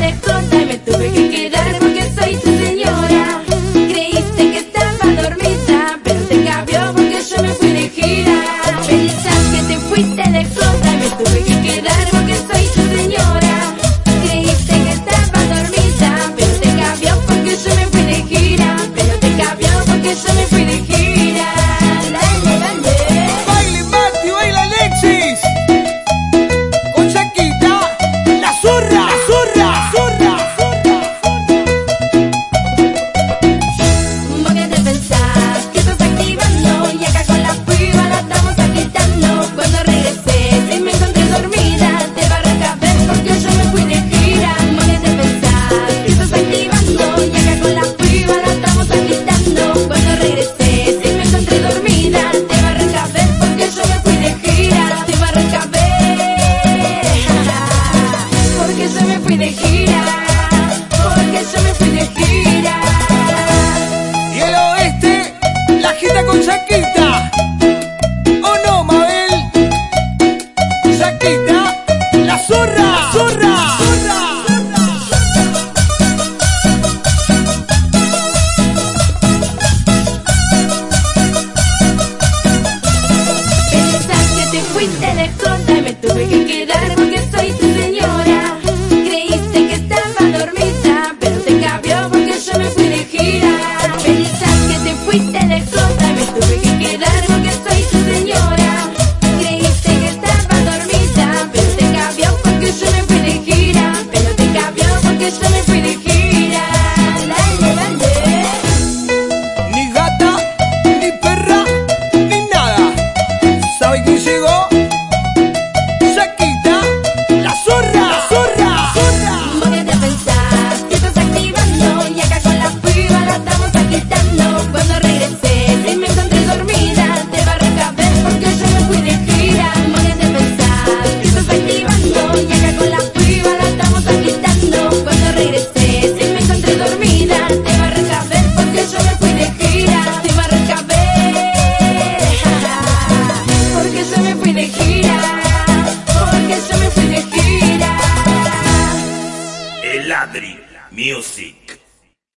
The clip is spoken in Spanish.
de y me tuve que quedar. yo me fui de gira. Y el oeste, la gira con Chaquita. ¿O no, Mabel? Chaquita, la zorra, la zorra. music.